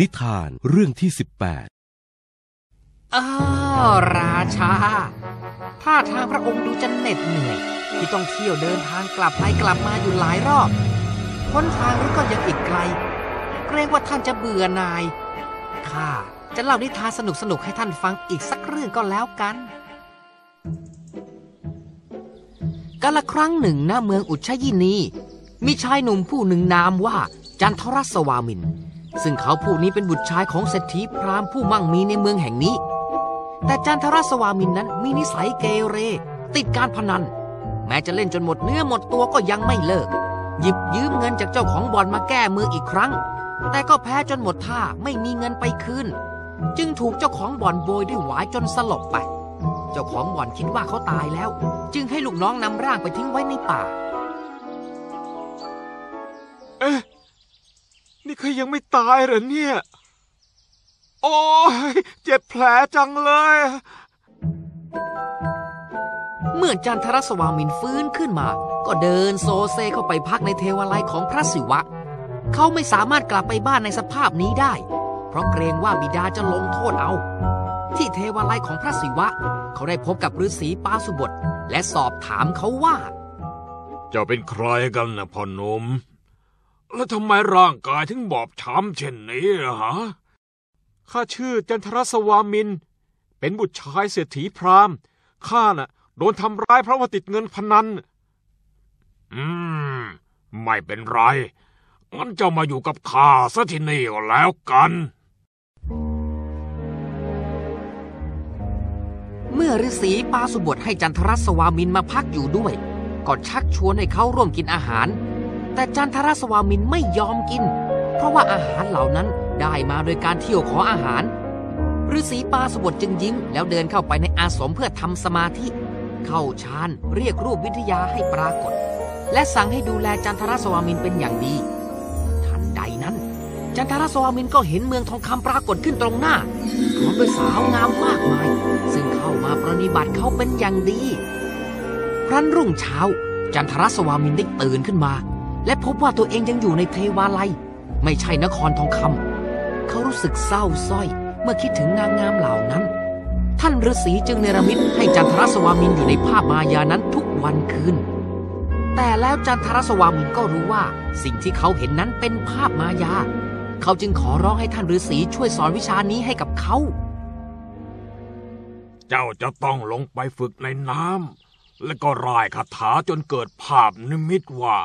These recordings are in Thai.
นิทานเรื่องที่ 18 อ้าวราชา ถ้าทางพระองค์ดูจะเหน็ดเหนื่อย ที่ต้องเที่ยวเดินทางกลับไปกลับมาอยู่หลายรอบพ้นทางนี้ก็ยังอีกไกล เกรงว่าท่านจะเบื่อนาย ข้าจะเล่านิทานสนุกๆให้ท่านฟังอีกสักเรื่องก็แล้วกันกาละครั้งหนึ่งณเมืองอุชยินี มีชายหนุ่มผู้หนึ่งนามว่าจันทรสวามิน ซึ่งเขาผู้นี้เป็นบุตรชายของเศรษฐีพราหมณ์ผู้มั่งมีในเมืองแห่งนี้ แต่จันทรสวามินนั้นมีนิสัยเกเร ติดการพนัน แม้จะเล่นจนหมดเนื้อหมดตัวก็ยังไม่เลิก หยิบยืมเงินจากเจ้าของบ่อนมาแก้มืออีกครั้ง แต่ก็แพ้จนหมดท่าไม่มีเงินไปคืนจึงถูกเจ้าของบ่อนโบยด้วยหวายจนสลบไป เจ้าของบ่อนคิดว่าเขาตายแล้ว จึงให้ลูกน้องนำร่างไปทิ้งไว้ในป่า นี่เขายังไม่ตายเหรอเนี่ย โอ้ยเจ็บแผลจังเลย เมื่อจันทรสวามินฟื้นขึ้นมา ก็เดินโซเซเข้าไปพักในเทวาลัยของพระศิวะ เขาไม่สามารถกลับไปบ้านในสภาพนี้ได้ เพราะเกรงว่าบิดาจะลงโทษเอา ที่เทวาลัยของพระศิวะ เขาได้พบกับฤาษีปาสุบท และสอบถามเขาว่า เจ้าเป็นใครกันนะพ่อหนุ่ม แล้วทำไมร่างกายถึงบอบช้ำเช่นนี้ฮะข้าชื่อจันทรสวามิน เป็นบุตรชายเศรษฐีพราหมณ์ข้าน่ะ โดนทำร้ายเพราะว่าติดเงินพนัน อืม ไม่เป็นไร งั้นเจ้ามาอยู่กับข้าซะที่นี่ก็แล้วกัน เมื่อฤาษีปาสุบทให้จันทรสวามินมาพักอยู่ด้วย ก็ชักชวนให้เขาร่วมกินอาหาร แต่จันทรสวามินไม่ยอมกิน เพราะว่าอาหารเหล่านั้นได้มาโดยการเที่ยวขออาหารฤาษีปาสุบทจึงยิ้มแล้วเดินเข้าไปในอาสมเพื่อทำสมาธิ เข้าฌานเรียกรูปวิทยาให้ปรากฏ และสั่งให้ดูแลจันทรสวามินเป็นอย่างดี ทันใดนั้น จันทรสวามินก็เห็นเมืองทองคำปรากฏขึ้นตรงหน้าพร้อมด้วยสาวงามมากมาย ซึ่งเข้ามาปรนิบัติเขาเป็นอย่างดี ครั้นรุ่งเช้า จันทรสวามินได้ตื่นขึ้นมา และพบว่าตัวเองยังอยู่ในเทวาลัย ไม่ใช่นครทองคำเขารู้สึกเศร้าสร้อยเมื่อคิดถึงนางงามเหล่านั้น ท่านฤาษีจึงเนรมิตให้จันทรสวามินอยู่ในภาพมายานั้นทุกวันคืนแต่แล้วจันทรสวามินก็รู้ว่า สิ่งที่เขาเห็นนั้นเป็นภาพมายา เขาจึงขอร้องให้ท่านฤาษีช่วยสอนวิชานี้ให้กับเขา เจ้าจะต้องลงไปฝึกในน้ำและก็ร่ายคาถาจนเกิดภาพนิมิตว่า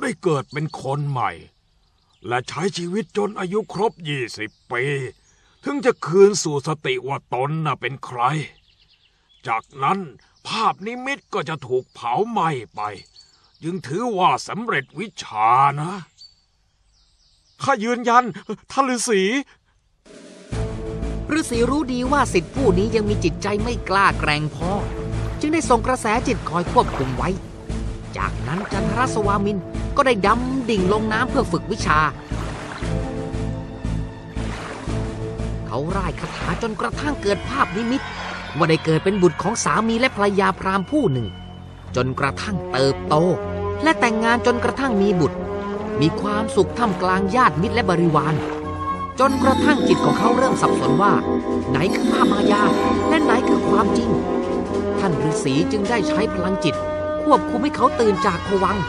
ได้เกิดเป็นคนใหม่ และใช้ชีวิตจนอายุครบยี่สิบปี ถึงจะคืนสู่สติว่าตนน่ะเป็นใคร จากนั้นภาพนิมิตก็จะถูกเผาไหม้ไป จึงถือว่าสำเร็จวิชานะข้ายืนยันท่านฤาษีฤาษีรู้ดีว่าสิทธิผู้นี้ยังมีจิตใจไม่กล้าแกร่งพอ จึงได้ส่งกระแสจิตคอยควบคุมไว้ จากนั้นจันทรสวามิน ก็ได้ดำดิ่งลงน้ำเพื่อฝึกวิชา เขาร่ายคาถาจนกระทั่งเกิดภาพนิมิต ว่าได้เกิดเป็นบุตรของสามีและภรรยาพราหมณ์ผู้หนึ่ง จนกระทั่งเติบโต และแต่งงานจนกระทั่งมีบุตร มีความสุขท่ามกลางญาติมิตรและบริวาร จนกระทั่งจิตของเขาเริ่มสับสนว่า ไหนคือภาพมายา และไหนคือความจริง ท่านฤาษีจึงได้ใช้พลังจิต ควบคุมให้เขาตื่นจากภวังค์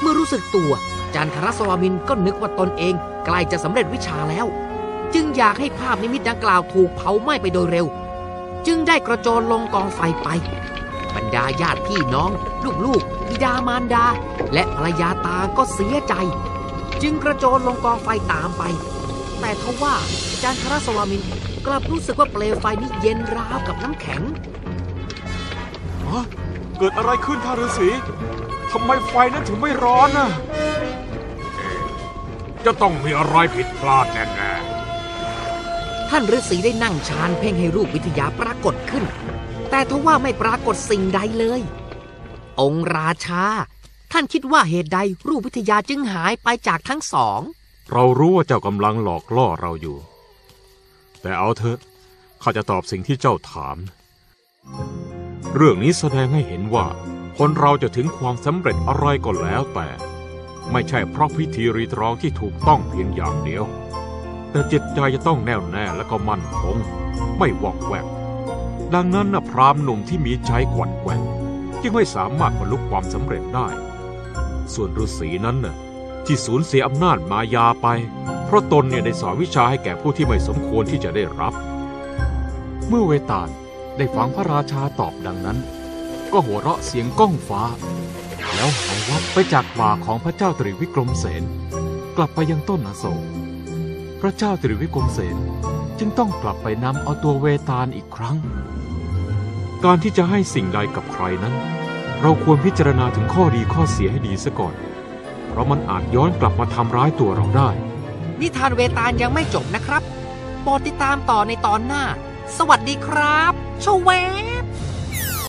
เมื่อรู้สึกตัวจันทรสวามินก็นึกว่าตนเองใกล้จะสำเร็จวิชาแล้ว จึงอยากให้ภาพนิมิตดังกล่าวถูกเผาไหม้ไปโดยเร็ว จึงได้กระโจนลงกองไฟไป บรรดาญาติพี่น้อง ลูกๆบิดามารดา และภรรยาตาก็เสียใจ จึงกระโจนลงกองไฟตามไป แต่ทว่าจันทรสวามินกลับรู้สึกว่าเปลวไฟนี้เย็นราวกับน้ำแข็งเกิดอะไรขึ้นท่าฤาษี ไมไฟนั้นถึงไม่ร้อนน่ะ จะต้องมีอะไรผิดพลาดแน่ท่านฤาษีได้นั่งฌานเพ่งให้รูปวิทยาปรากฏขึ้น แต่ทว่าไม่ปรากฏสิ่งใดเลย องค์ราชา ท่านคิดว่าเหตุใดรูปวิทยาจึงหายไปจากทั้งสอง ๆ เรารู้ว่าเจ้ากำลังหลอกล่อเราอยู่ แต่เอาเถอะข้าจะตอบสิ่งที่เจ้าถาม เรื่องนี้แสดงให้เห็นว่า คนเราจะถึงความสำเร็จอะไรก็แล้วแต่ ไม่ใช่เพราะพิธีรีตรองที่ถูกต้องเพียงอย่างเดียว แต่จิตใจจะต้องแน่วแน่และก็มั่นคง ไม่วอกแวก ดังนั้นนะพรามหนุ่มที่มีใจกวัดแกว่งจึงไม่สามารถบรรลุความสำเร็จได้ ส่วนฤาษีนั้นน่ะที่สูญเสียอำนาจมายาไป เพราะตนเนี่ยได้สอนวิชาให้แก่ผู้ที่ไม่สมควรที่จะได้รับ เมื่อเวตาลได้ฟังพระราชาตอบดังนั้น ก็หัวเราะเสียงก้องฟ้า แล้วหายวับไปจากบ่าของพระเจ้าตรีวิกรมเสนกลับไปยังต้นอโศกพระเจ้าตรีวิกรมเสนจึงต้องกลับไปนำเอาตัวเวตาลอีกครั้ง การที่จะให้สิ่งใดกับใครนั้น เราควรพิจารณาถึงข้อดีข้อเสียให้ดีซะก่อน เพราะมันอาจย้อนกลับมาทำร้ายตัวเราได้ นิทานเวตาลยังไม่จบนะครับโปรดติดตามต่อในตอนหน้า สวัสดีครับชเว